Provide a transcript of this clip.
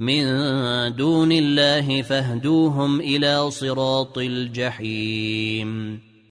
من دون الله فاهدوهم إلى صراط الجحيم.